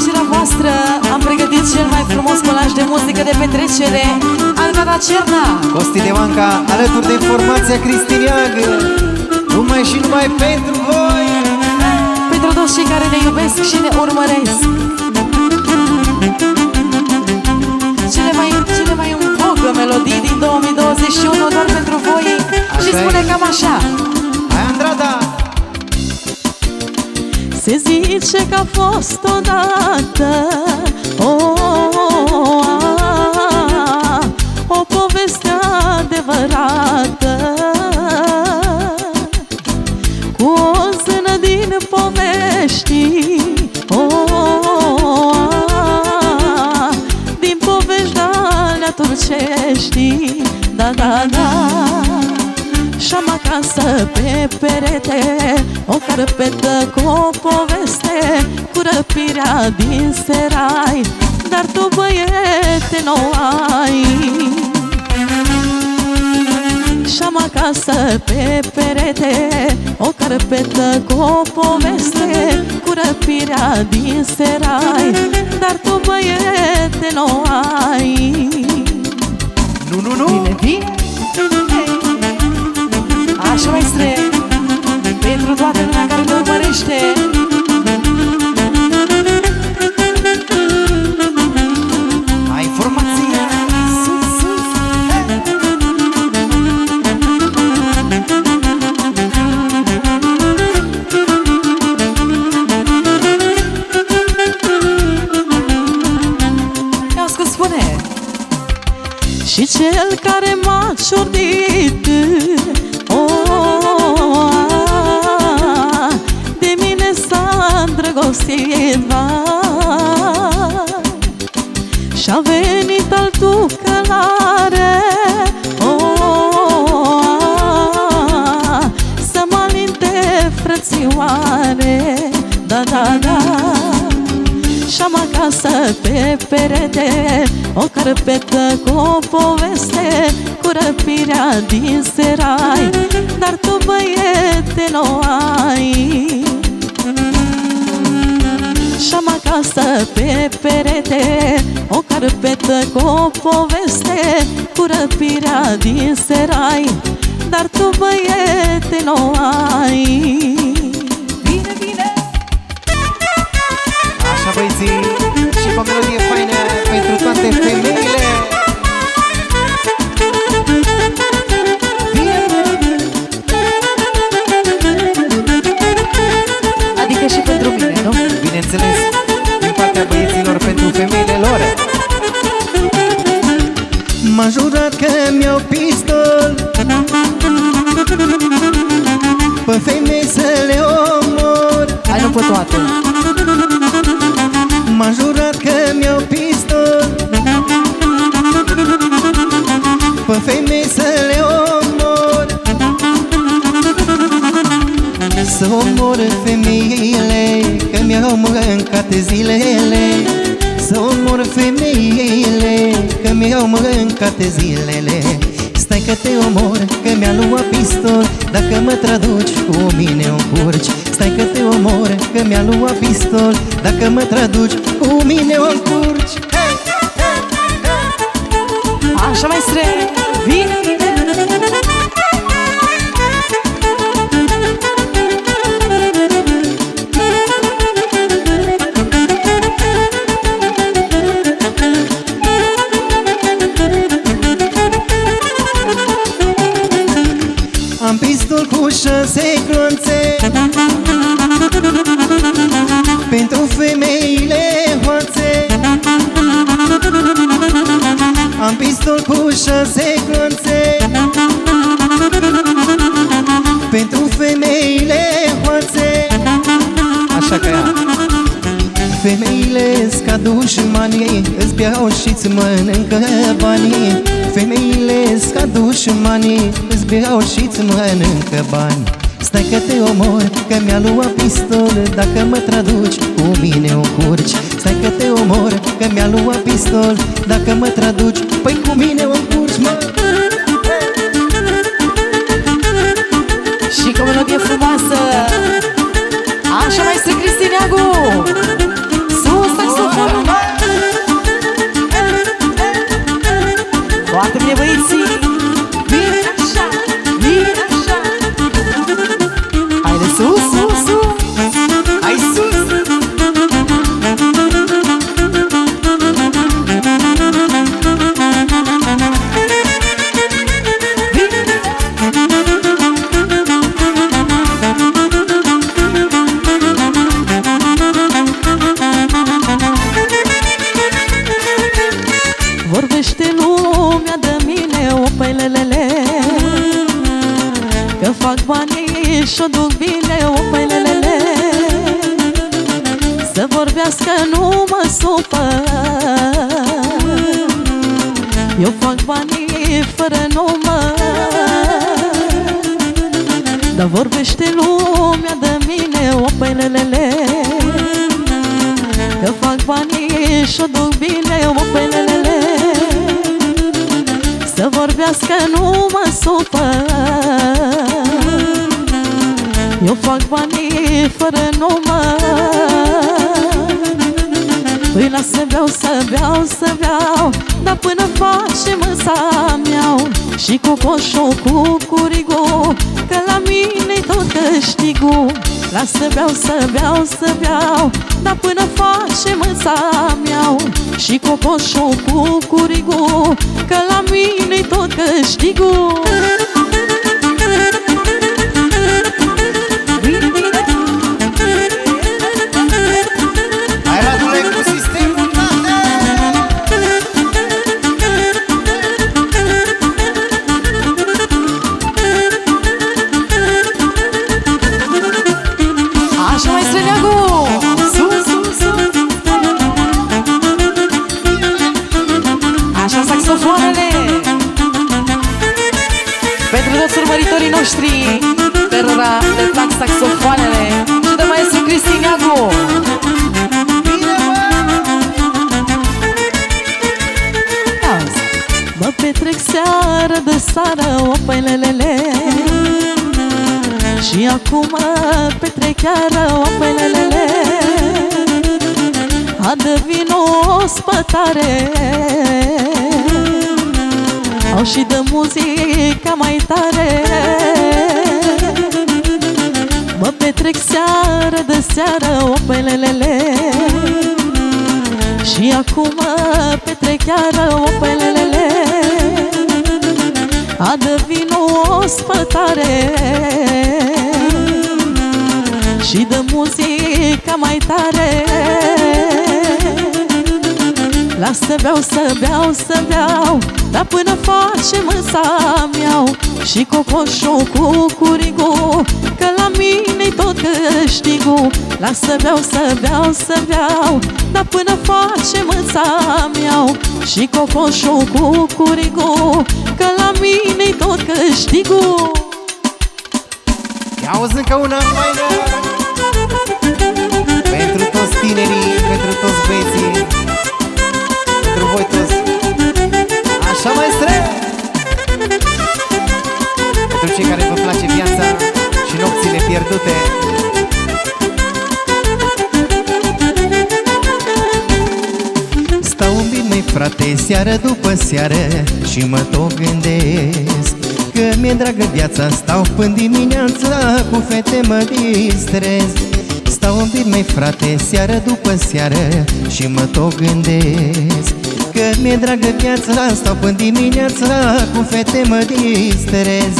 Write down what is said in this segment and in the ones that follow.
plăcerea voastră Am pregătit cel mai frumos colaj de muzică de petrecere. Alcada Cerna Costi de Manca, alături de formația Cristiniagă Numai și numai pentru voi. Pentru toți cei care ne iubesc și ne urmăresc. Cele mai, cele mai în vogă melodii din 2021 Doar pentru voi. Așa Și spune e. cam așa. Hai Andrada! Se zice că a fost odată o, oh, o poveste adevărată. Cu o zână din povești oh, Din povești de turcești Da, da, da și-am acasă pe perete O carpetă cu o poveste Cu răpirea din serai Dar tu băiete nu ai. Și-am acasă pe perete O carpetă cu o poveste Cu răpirea din serai Dar tu băiete nu ai cel care m-a ciordit. Oh, De mine s-a îndrăgostit acasă pe perete O carpetă cu o poveste Cu răpirea din serai Dar tu băiete nu ai. Și-am acasă pe perete O carpetă cu o poveste Cu răpirea din serai Dar tu băiete nu ai omor Hai, nu pe toate. M-a jurat că mi-au pistol Pe femei să le omor. Să omor femeile Că mi-au mâncat zilele. Să omor femeile Că mi-au mâncat zilele. Stai că te omor, că mi-a luat pistol Dacă mă traduci cu mine în curci Stai că te omor, că mi-a luat pistol. Dacă mă traduci cu mine în curci hey! Așa mai stre Vine, vine Am pistol cu șase clonțe pistol cu șase clonțe Pentru femeile hoțe. Așa că ea. Femeile scadu și manii Îți beau și-ți mănâncă banii. Femeile scadu și manii Îți beau și-ți mănâncă bani. Stai că te omor, că mi-a luat pistol Dacă mă traduci, cu mine o curci. Stai că te omor, că mi-a luat pistol Dacă mă traduci, păi cu mine o curci, mă. Și cu o melodie frumoasă Așa mai este Cristineagu Eu fac banii fără număr. Dar vorbește lumea de mine, opelelele Că fac banii și-o duc bine, opelelele Să vorbească, nu mă supăr. Eu fac banii fără număr Păi la să beau, să beau, să beau Dar până face măsa miau. Și cu coșul cu curigu Că la mine tot câștigul. La să beau, să beau, să beau Dar până face măsa miau. Și cu coșul cu curigu Că la mine tot câștigul maestru Cristin Iagu Mă petrec seară de sară, opelelele Și acum mă petrec chiar, opelelele Adă vino o spătare. Au și de muzica mai tare Mă petrec seară de seară, opelelele Și acum mă petrec chiar, opelelele Adă vino o spătare. Și de muzica mai tare Las să beau, să beau, să beau Dar până face măsa miau Și cocoșul cu curigu Că la mine tot câștigul. Las să beau, să beau, să beau Dar până face măsa miau Și cocoșul cu curigu Că la mine tot câștigul. Ia auzi încă una faină Pentru toți tinerii, pentru toți băieții pentru voi toți. Așa mai Pentru cei care vă place viața și nopțile pierdute. Stau în bine, frate, seară după seară Și mă tot gândesc Că mi-e dragă viața. Stau până dimineața Cu fete mă distrez. Stau în bine, frate, seară după seară Și mă tot gândesc Că mi-e dragă viața Stau până dimineața Cu fete mă distrez.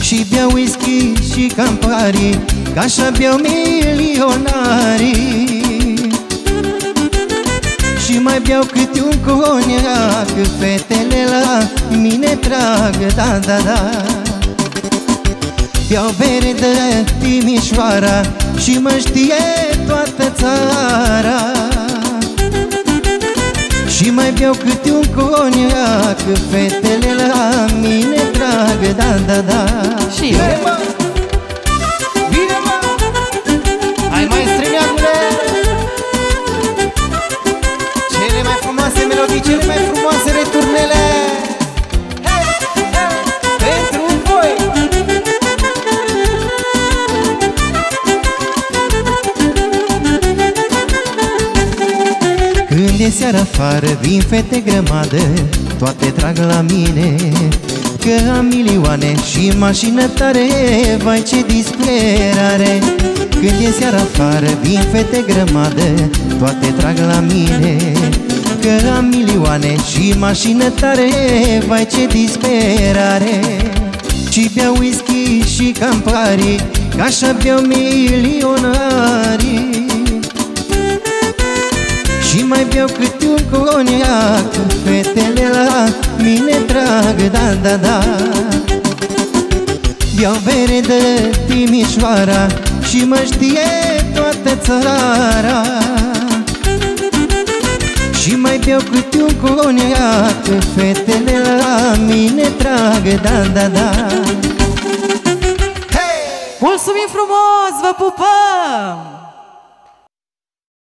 Și beau whisky și campari Ca așa beau milionarii. Și mai beau câte un coniac Fetele la mine trag, da, da, da. Beau bere de Timișoara Și mă știe toată țara și mai beau câte un coniac Fetele la mine trag, da, da, da. Și eu de seara afară Vin fete grămadă Toate trag la mine Că am milioane și mașină tare Vai ce disperare. Când e seara afară Vin fete grămadă Toate trag la mine Că am milioane și mașină tare Vai ce disperare. Și beau whisky și campari Ca așa beau milionarii și mai beau câte un coniac Fetele la mine trag, da, da, da. Iau bere de Timișoara Și mă știe toată țara Și mai beau câte un coniac Fetele la mine trag, da, da, da. Mulțumim frumos, vă pupăm!